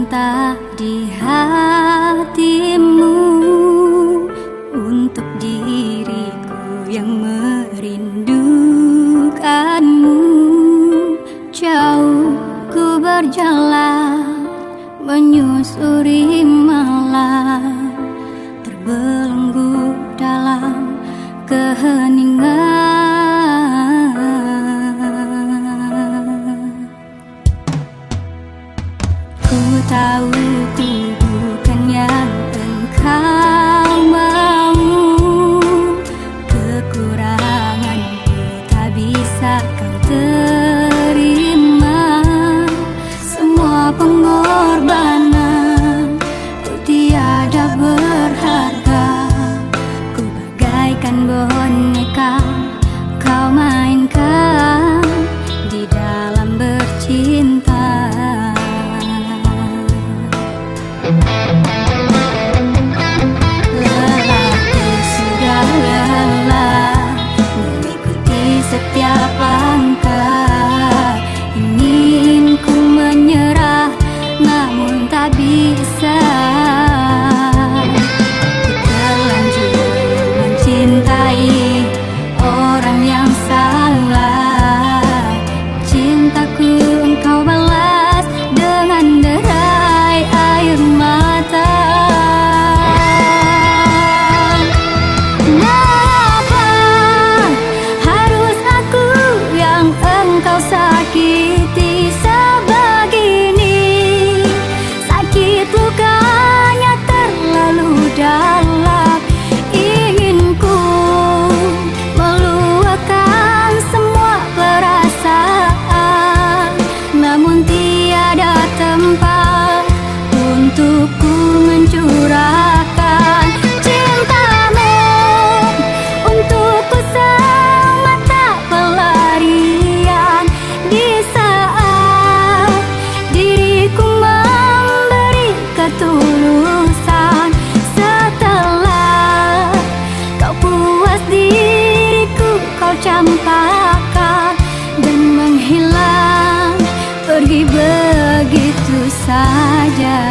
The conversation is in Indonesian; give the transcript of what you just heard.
cinta di hatimu untuk diriku yang merindukanmu. Jauh ku berjalan menyusuri malam. tahu ku bukan yang Thank untukku mencurahkan cintamu. Untukku semata pelarian. Di saat diriku memberi ketulusan setelah kau puas diriku kau campakkan dan menghilang. Pergi begitu saja.